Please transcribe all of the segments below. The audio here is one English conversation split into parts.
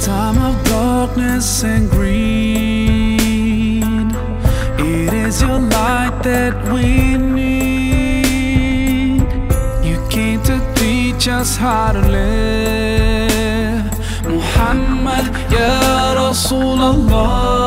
time of darkness and greed. It is your light that we need. You came to teach us how to live. Muhammad, Ya Rasulullah.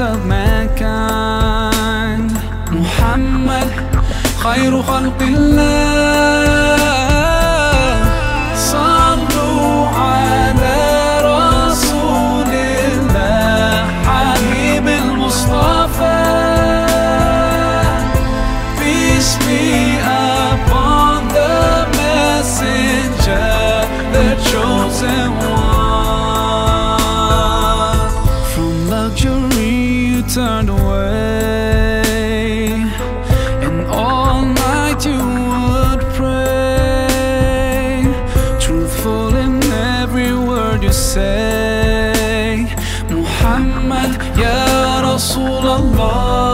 of mankind Muhammad خير خلق الله صلوا one turned away And all night you would pray. Truthful in every word you say. Muhammad Ya Rasulullah.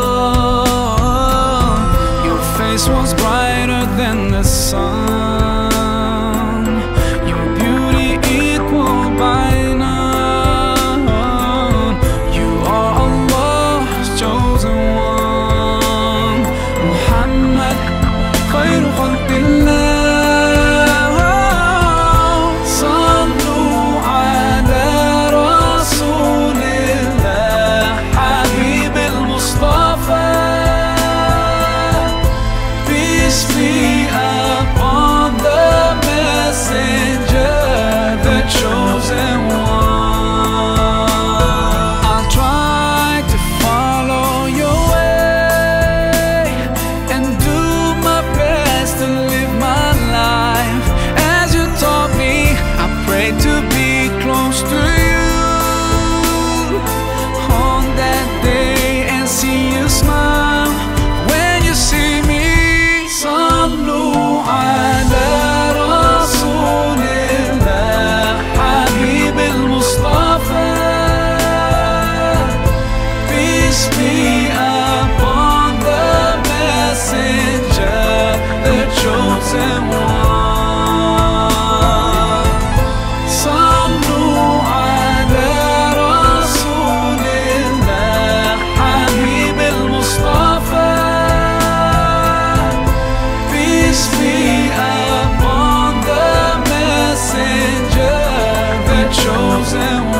chosen one.